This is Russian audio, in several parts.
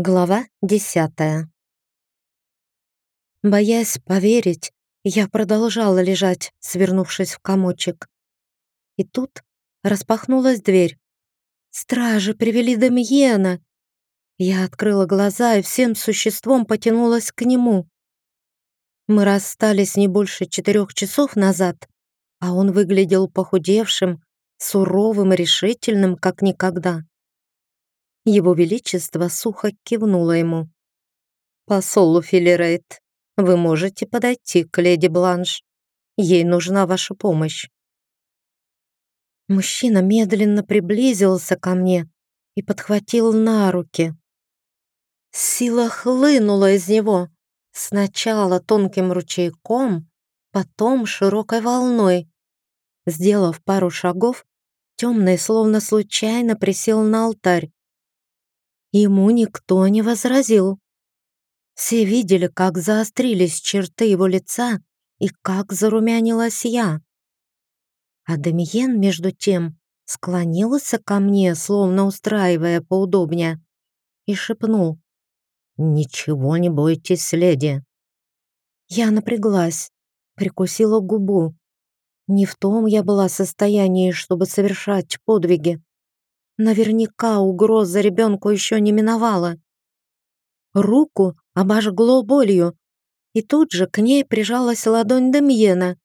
Глава десятая. Боясь поверить, я продолжала лежать, свернувшись в комочек. И тут распахнулась дверь. Стражи привели Демьена. Я открыла глаза и всем существом потянулась к нему. Мы расстались не больше четырех часов назад, а он выглядел похудевшим, суровым и решительным, как никогда. Его Величество сухо кивнуло ему. «Посол Филерейт, вы можете подойти к леди Бланш. Ей нужна ваша помощь». Мужчина медленно приблизился ко мне и подхватил на руки. Сила хлынула из него, сначала тонким ручейком, потом широкой волной. Сделав пару шагов, темный словно случайно присел на алтарь. Ему никто не возразил. Все видели, как заострились черты его лица и как зарумянилась я. А Демиен, между тем, склонился ко мне, словно устраивая поудобнее, и шепнул. «Ничего не бойтесь, леди». Я напряглась, прикусила губу. Не в том я была состоянии, чтобы совершать подвиги. Наверняка угроза ребенку еще не миновала. Руку обожгло болью, и тут же к ней прижалась ладонь Демьена,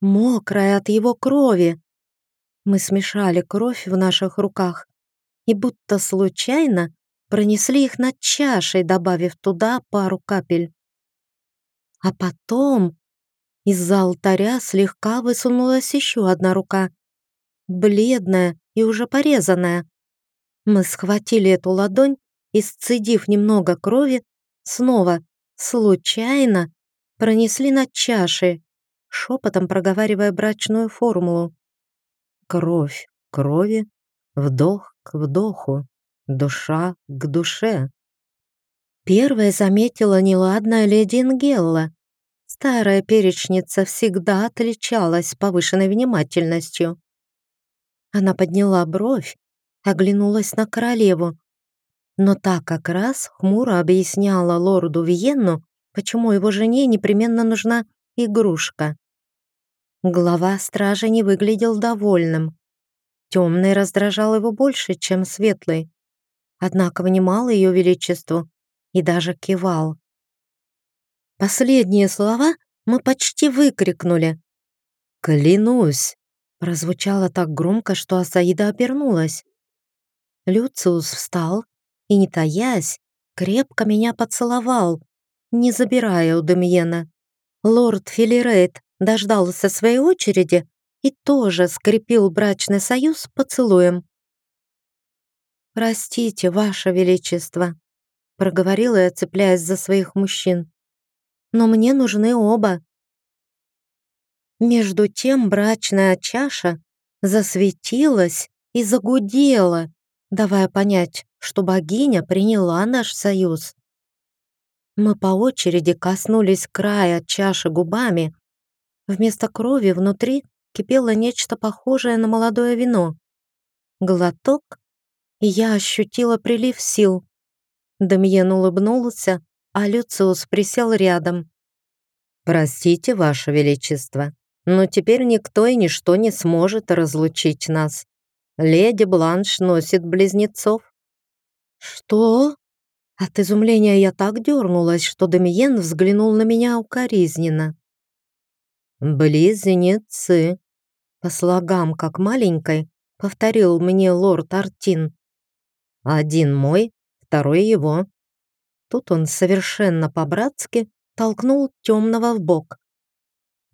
мокрая от его крови. Мы смешали кровь в наших руках и будто случайно пронесли их над чашей, добавив туда пару капель. А потом из-за алтаря слегка высунулась еще одна рука, бледная и уже порезанная. Мы схватили эту ладонь и, сцедив немного крови, снова, случайно, пронесли над чашей, шепотом проговаривая брачную формулу. Кровь к крови, вдох к вдоху, душа к душе. Первая заметила неладная леди Ингелла. Старая перечница всегда отличалась повышенной внимательностью. Она подняла бровь, оглянулась на королеву. Но та как раз хмуро объясняла лорду Виенну, почему его жене непременно нужна игрушка. Глава стражи не выглядел довольным. Темный раздражал его больше, чем светлый. Однако внимал ее величеству и даже кивал. Последние слова мы почти выкрикнули. «Клянусь!» Прозвучало так громко, что Асаида обернулась. Люциус встал и, не таясь, крепко меня поцеловал, не забирая у Демьена. Лорд Филирейт дождался своей очереди и тоже скрепил брачный союз поцелуем. «Простите, Ваше Величество», — проговорила я, цепляясь за своих мужчин. «Но мне нужны оба». Между тем брачная чаша засветилась и загудела, давая понять, что богиня приняла наш союз. Мы по очереди коснулись края чаши губами. Вместо крови внутри кипело нечто похожее на молодое вино. Глоток, и я ощутила прилив сил. Демьен улыбнулся, а Люциус присел рядом. «Простите, Ваше Величество, но теперь никто и ничто не сможет разлучить нас. Леди Бланш носит близнецов». «Что?» От изумления я так дернулась, что Демиен взглянул на меня укоризненно. «Близнецы», по слогам, как маленькой, повторил мне лорд Артин. «Один мой, второй его». Тут он совершенно по-братски толкнул темного в бок.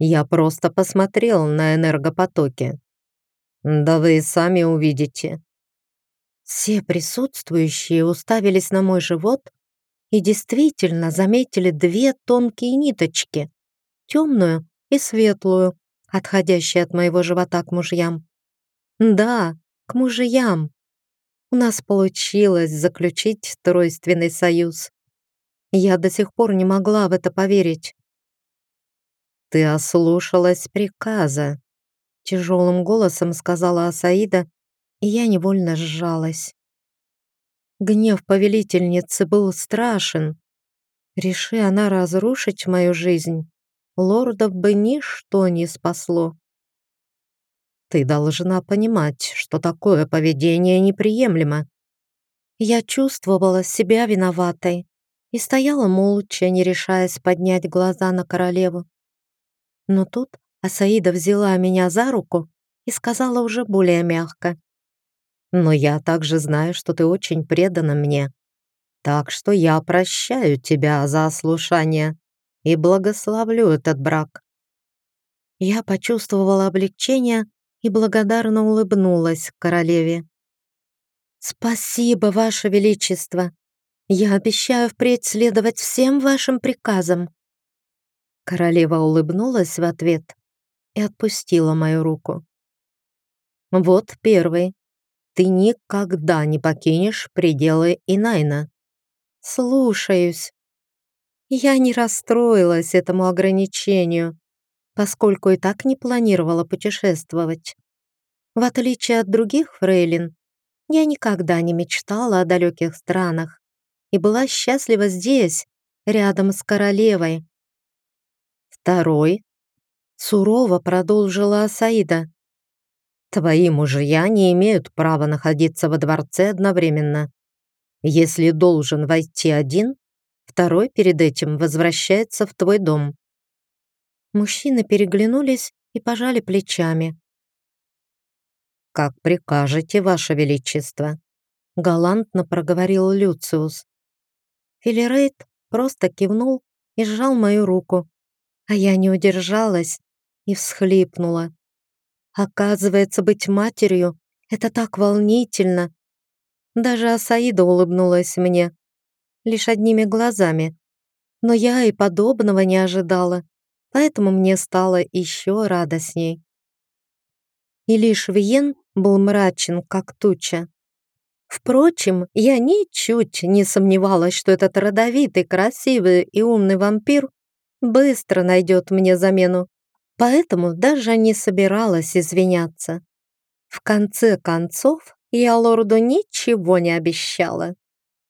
Я просто посмотрел на энергопотоки. Да вы и сами увидите. Все присутствующие уставились на мой живот и действительно заметили две тонкие ниточки, темную и светлую, отходящие от моего живота к мужьям. Да, к мужьям. У нас получилось заключить тройственный союз. Я до сих пор не могла в это поверить. «Ты ослушалась приказа», — тяжелым голосом сказала Асаида, и я невольно сжалась. Гнев повелительницы был страшен. Реши она разрушить мою жизнь, лордов бы ничто не спасло. Ты должна понимать, что такое поведение неприемлемо. Я чувствовала себя виноватой и стояла молча, не решаясь поднять глаза на королеву. Но тут Асаида взяла меня за руку и сказала уже более мягко. Но я также знаю, что ты очень предана мне. Так что я прощаю тебя за ослушание и благословлю этот брак». Я почувствовала облегчение и благодарно улыбнулась королеве. «Спасибо, Ваше Величество! Я обещаю впредь следовать всем вашим приказам!» Королева улыбнулась в ответ и отпустила мою руку. «Вот первый ты никогда не покинешь пределы Инайна. Слушаюсь. Я не расстроилась этому ограничению, поскольку и так не планировала путешествовать. В отличие от других фрейлин, я никогда не мечтала о далеких странах и была счастлива здесь, рядом с королевой. Второй. Сурово продолжила Асаида. Твои мужья не имеют права находиться во дворце одновременно. Если должен войти один, второй перед этим возвращается в твой дом». Мужчины переглянулись и пожали плечами. «Как прикажете, Ваше Величество», — галантно проговорил Люциус. Филерейт просто кивнул и сжал мою руку, а я не удержалась и всхлипнула. Оказывается, быть матерью — это так волнительно. Даже Асаида улыбнулась мне, лишь одними глазами. Но я и подобного не ожидала, поэтому мне стало еще радостней. И лишь Виен был мрачен, как туча. Впрочем, я ничуть не сомневалась, что этот родовитый, красивый и умный вампир быстро найдет мне замену поэтому даже не собиралась извиняться. В конце концов, я лорду ничего не обещала.